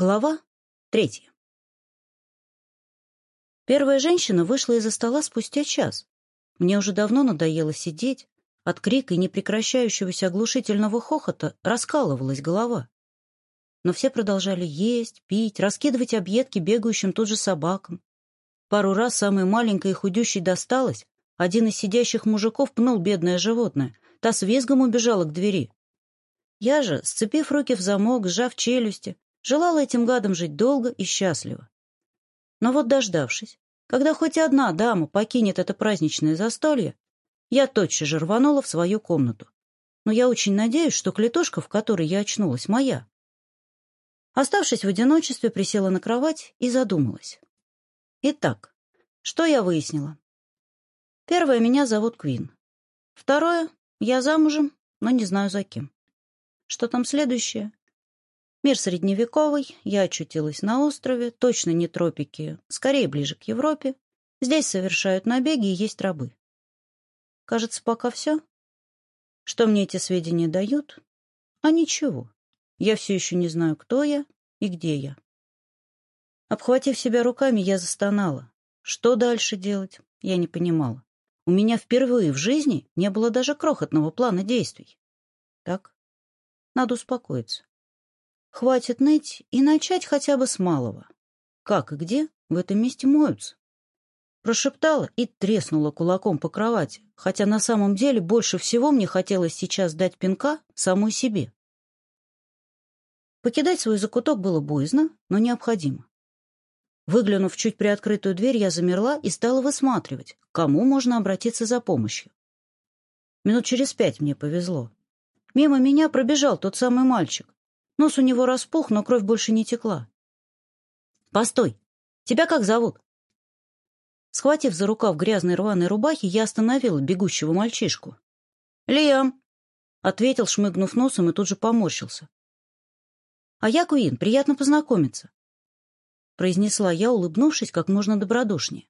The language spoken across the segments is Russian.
Глава третья. Первая женщина вышла из-за стола спустя час. Мне уже давно надоело сидеть. От крика и непрекращающегося оглушительного хохота раскалывалась голова. Но все продолжали есть, пить, раскидывать объедки бегающим тут же собакам. Пару раз самой маленькой и худющей досталось. Один из сидящих мужиков пнул бедное животное. Та с визгом убежала к двери. Я же, сцепив руки в замок, сжав челюсти, желала этим гадам жить долго и счастливо. Но вот дождавшись, когда хоть одна дама покинет это праздничное застолье, я тотчас же рванула в свою комнату. Но я очень надеюсь, что клетушка, в которой я очнулась, моя. Оставшись в одиночестве, присела на кровать и задумалась. Итак, что я выяснила? Первое, меня зовут Квин. Второе, я замужем, но не знаю за кем. Что там следующее? Мир средневековый, я очутилась на острове, точно не тропики, скорее ближе к Европе. Здесь совершают набеги и есть рабы. Кажется, пока все. Что мне эти сведения дают? А ничего. Я все еще не знаю, кто я и где я. Обхватив себя руками, я застонала. Что дальше делать, я не понимала. У меня впервые в жизни не было даже крохотного плана действий. Так, надо успокоиться. Хватит ныть и начать хотя бы с малого. Как и где в этом месте моются? Прошептала и треснула кулаком по кровати, хотя на самом деле больше всего мне хотелось сейчас дать пинка самой себе. Покидать свой закуток было боязно, но необходимо. Выглянув чуть приоткрытую дверь, я замерла и стала высматривать, кому можно обратиться за помощью. Минут через пять мне повезло. Мимо меня пробежал тот самый мальчик, Нос у него распух, но кровь больше не текла. «Постой! Тебя как зовут?» Схватив за рукав грязной рваной рубахи, я остановила бегущего мальчишку. «Лиам!» — ответил, шмыгнув носом, и тут же поморщился. «А я Куин, приятно познакомиться», — произнесла я, улыбнувшись как можно добродушнее.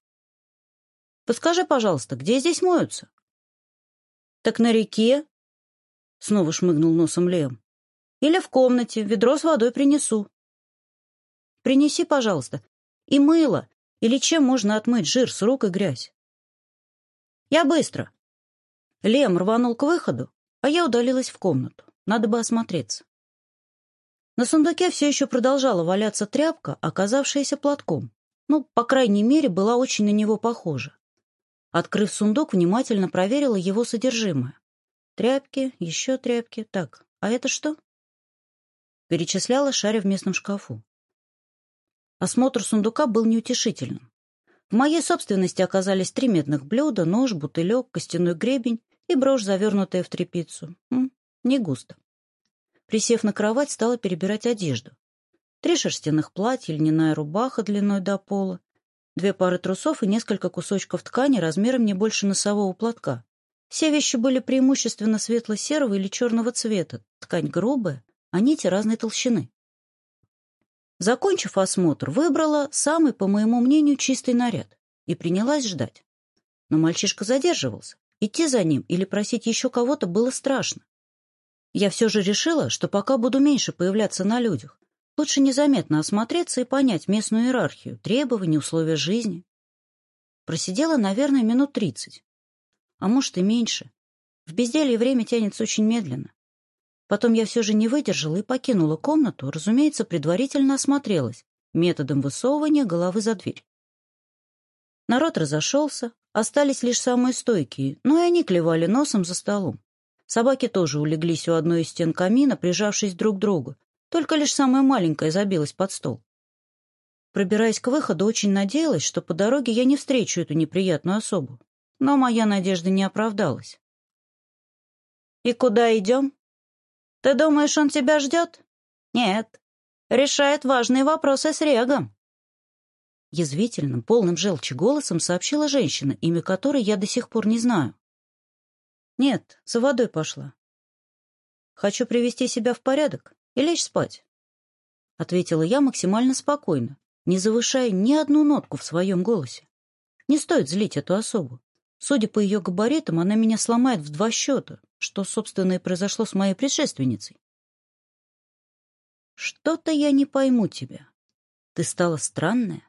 «Подскажи, пожалуйста, где здесь моются?» «Так на реке», — снова шмыгнул носом Лем. Или в комнате, ведро с водой принесу. Принеси, пожалуйста. И мыло. Или чем можно отмыть жир с рук и грязь? Я быстро. Лем рванул к выходу, а я удалилась в комнату. Надо бы осмотреться. На сундуке все еще продолжала валяться тряпка, оказавшаяся платком. Ну, по крайней мере, была очень на него похожа. Открыв сундук, внимательно проверила его содержимое. Тряпки, еще тряпки. Так, а это что? перечисляла, шаря в местном шкафу. Осмотр сундука был неутешительным. В моей собственности оказались три медных блюда, нож, бутылек, костяной гребень и брошь, завернутая в тряпицу. М -м, не густо. Присев на кровать, стала перебирать одежду. Три шерстяных платья, льняная рубаха длиной до пола, две пары трусов и несколько кусочков ткани размером не больше носового платка. Все вещи были преимущественно светло-серого или черного цвета, ткань грубая, а нити разной толщины. Закончив осмотр, выбрала самый, по моему мнению, чистый наряд и принялась ждать. Но мальчишка задерживался. Идти за ним или просить еще кого-то было страшно. Я все же решила, что пока буду меньше появляться на людях. Лучше незаметно осмотреться и понять местную иерархию, требования, условия жизни. Просидела, наверное, минут тридцать. А может и меньше. В безделье время тянется очень медленно. Потом я все же не выдержала и покинула комнату, разумеется, предварительно осмотрелась методом высовывания головы за дверь. Народ разошелся, остались лишь самые стойкие, но и они клевали носом за столом. Собаки тоже улеглись у одной из стен камина, прижавшись друг к другу, только лишь самая маленькая забилась под стол. Пробираясь к выходу, очень надеялась, что по дороге я не встречу эту неприятную особу. Но моя надежда не оправдалась. «И куда идем?» Ты думаешь, он тебя ждет? Нет. Решает важные вопросы с Регом. Язвительным, полным желчи голосом сообщила женщина, имя которой я до сих пор не знаю. Нет, за водой пошла. Хочу привести себя в порядок и лечь спать. Ответила я максимально спокойно, не завышая ни одну нотку в своем голосе. Не стоит злить эту особу. Судя по ее габаритам, она меня сломает в два счета, что, собственно, и произошло с моей предшественницей. «Что-то я не пойму тебя. Ты стала странная.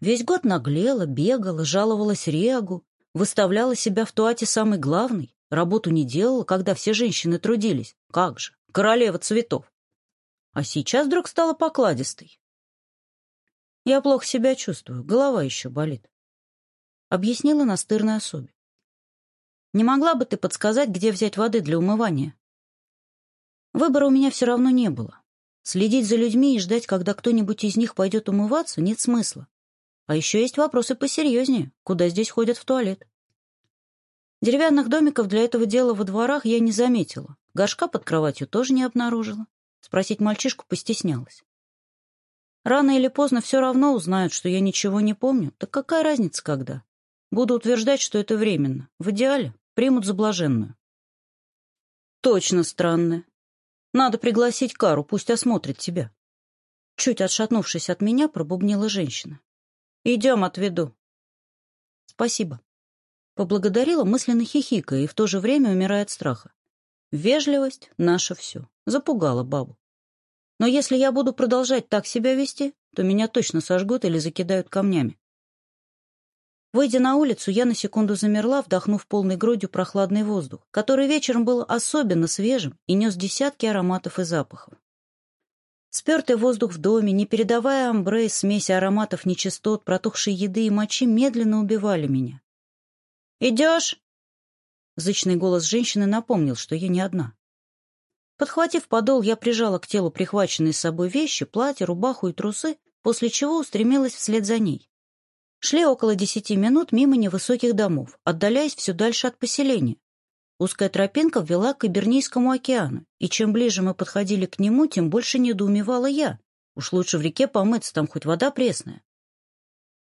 Весь год наглела, бегала, жаловалась Регу, выставляла себя в туате самой главной, работу не делала, когда все женщины трудились. Как же, королева цветов. А сейчас вдруг стала покладистой. Я плохо себя чувствую, голова еще болит. Объяснила настырной особе. Не могла бы ты подсказать, где взять воды для умывания? Выбора у меня все равно не было. Следить за людьми и ждать, когда кто-нибудь из них пойдет умываться, нет смысла. А еще есть вопросы посерьезнее. Куда здесь ходят в туалет? Деревянных домиков для этого дела во дворах я не заметила. Горшка под кроватью тоже не обнаружила. Спросить мальчишку постеснялась. Рано или поздно все равно узнают, что я ничего не помню. Так какая разница когда? Буду утверждать, что это временно. В идеале Примут за блаженную. Точно странная. Надо пригласить Кару, пусть осмотрит тебя. Чуть отшатнувшись от меня, пробубнила женщина. Идем, отведу. Спасибо. Поблагодарила мысленно хихикая и в то же время умирая от страха. Вежливость — наше все. Запугала бабу. Но если я буду продолжать так себя вести, то меня точно сожгут или закидают камнями. Выйдя на улицу, я на секунду замерла, вдохнув полной грудью прохладный воздух, который вечером был особенно свежим и нес десятки ароматов и запахов. Спертый воздух в доме, не передавая амбре смеси ароматов нечистот, протухшей еды и мочи, медленно убивали меня. «Идешь?» Зычный голос женщины напомнил, что я не одна. Подхватив подол, я прижала к телу прихваченные с собой вещи, платье, рубаху и трусы, после чего устремилась вслед за ней. Шли около десяти минут мимо невысоких домов, отдаляясь все дальше от поселения. Узкая тропинка ввела к Ибернийскому океану, и чем ближе мы подходили к нему, тем больше недоумевала я. Уж лучше в реке помыться, там хоть вода пресная.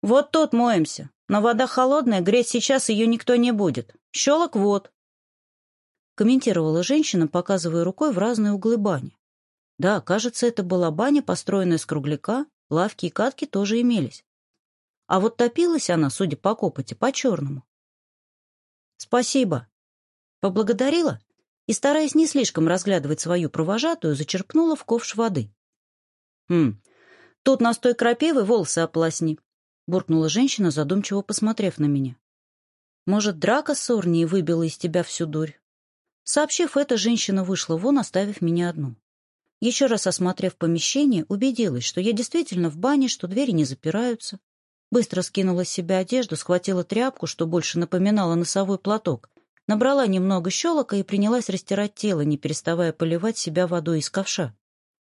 «Вот тут моемся, но вода холодная, греть сейчас ее никто не будет. Щелок вот», — комментировала женщина, показывая рукой в разные углы бани. Да, кажется, это была баня, построенная с кругляка, лавки и катки тоже имелись. А вот топилась она, судя по копоти, по-черному. «Спасибо». Поблагодарила и, стараясь не слишком разглядывать свою провожатую, зачерпнула в ковш воды. «Хм, тут настой крапивы волосы опласни», — буркнула женщина, задумчиво посмотрев на меня. «Может, драка с Орнией выбила из тебя всю дурь?» Сообщив это, женщина вышла вон, оставив меня одну. Еще раз осмотрев помещение, убедилась, что я действительно в бане, что двери не запираются, Быстро скинула с себя одежду, схватила тряпку, что больше напоминала носовой платок, набрала немного щелока и принялась растирать тело, не переставая поливать себя водой из ковша.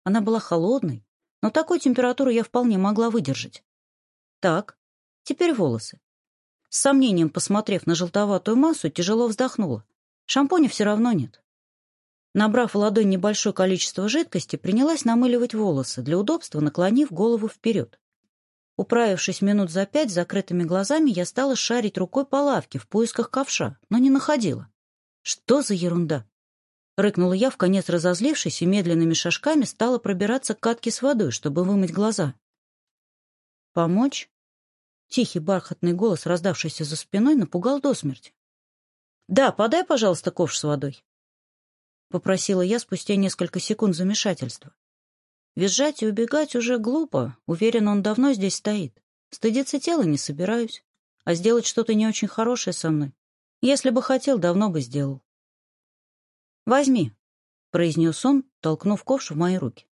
Она была холодной, но такой температуру я вполне могла выдержать. Так, теперь волосы. С сомнением, посмотрев на желтоватую массу, тяжело вздохнула. Шампуня все равно нет. Набрав в ладонь небольшое количество жидкости, принялась намыливать волосы, для удобства наклонив голову вперед. Управившись минут за пять закрытыми глазами, я стала шарить рукой по лавке в поисках ковша, но не находила. «Что за ерунда?» Рыкнула я, в конец разозлившись, и медленными шажками стала пробираться к катке с водой, чтобы вымыть глаза. «Помочь?» Тихий бархатный голос, раздавшийся за спиной, напугал до смерти. «Да, подай, пожалуйста, ковш с водой», — попросила я спустя несколько секунд замешательства. Визжать и убегать уже глупо, уверен, он давно здесь стоит. Стыдиться тела не собираюсь, а сделать что-то не очень хорошее со мной. Если бы хотел, давно бы сделал. «Возьми», — произнес он, толкнув ковш в мои руки.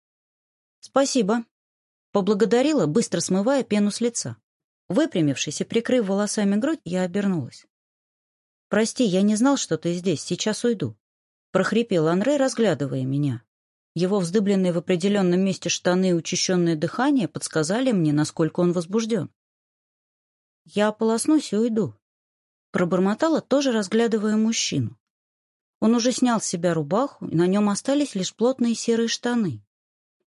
«Спасибо», — поблагодарила, быстро смывая пену с лица. Выпрямившись и прикрыв волосами грудь, я обернулась. «Прости, я не знал, что ты здесь, сейчас уйду», — прохрипел Анре, разглядывая меня. Его вздыбленные в определенном месте штаны и учащенное дыхание подсказали мне, насколько он возбужден. «Я полоснусь и уйду», — пробормотала, тоже разглядывая мужчину. Он уже снял с себя рубаху, и на нем остались лишь плотные серые штаны.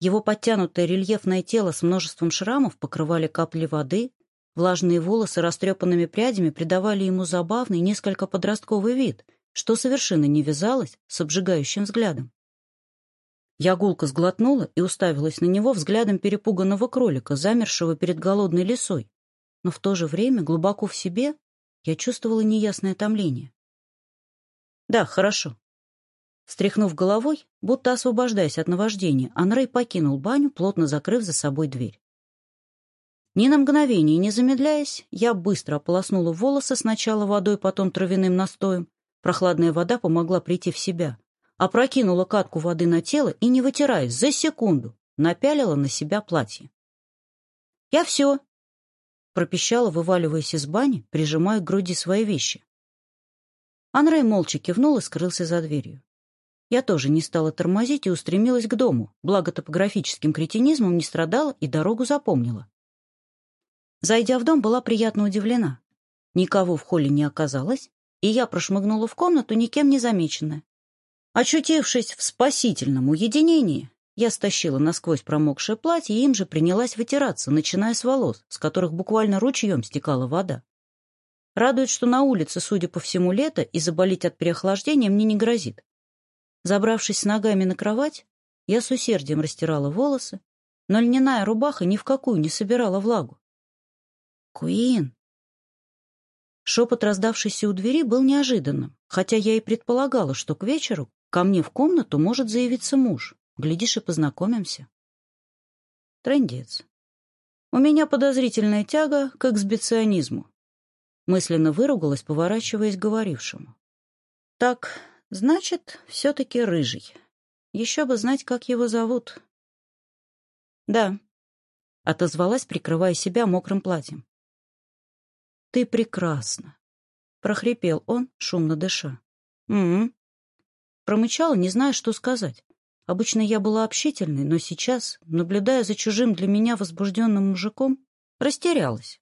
Его подтянутое рельефное тело с множеством шрамов покрывали капли воды, влажные волосы растрепанными прядями придавали ему забавный, несколько подростковый вид, что совершенно не вязалось с обжигающим взглядом. Я гулко сглотнула и уставилась на него взглядом перепуганного кролика, замершего перед голодной лисой. Но в то же время, глубоко в себе, я чувствовала неясное томление. «Да, хорошо». Стряхнув головой, будто освобождаясь от наваждения, Анрей покинул баню, плотно закрыв за собой дверь. Ни на мгновение не замедляясь, я быстро ополоснула волосы сначала водой, потом травяным настоем. Прохладная вода помогла прийти в себя — опрокинула катку воды на тело и, не вытираясь, за секунду напялила на себя платье. «Я все!» — пропищала, вываливаясь из бани, прижимая к груди свои вещи. Анрей молча кивнул и скрылся за дверью. Я тоже не стала тормозить и устремилась к дому, благо топографическим кретинизмом не страдала и дорогу запомнила. Зайдя в дом, была приятно удивлена. Никого в холле не оказалось, и я прошмыгнула в комнату, никем не замеченная. Очутившись в спасительном уединении, я стащила насквозь промокшее платье и им же принялась вытираться, начиная с волос, с которых буквально ручьем стекала вода. Радует, что на улице, судя по всему, лето, и заболеть от переохлаждения мне не грозит. Забравшись с ногами на кровать, я с усердием растирала волосы, но льняная рубаха ни в какую не собирала влагу. «Куин!» Шепот, раздавшийся у двери, был неожиданным, хотя я и предполагала, что к вечеру Ко мне в комнату может заявиться муж. Глядишь и познакомимся. Трендец. У меня подозрительная тяга к эксбиционизму. Мысленно выругалась, поворачиваясь к говорившему. Так, значит, все-таки рыжий. Еще бы знать, как его зовут. Да, отозвалась, прикрывая себя мокрым платьем. Ты прекрасна, прохрипел он, шумно дыша. Угу. Промычала, не зная, что сказать. Обычно я была общительной, но сейчас, наблюдая за чужим для меня возбужденным мужиком, растерялась.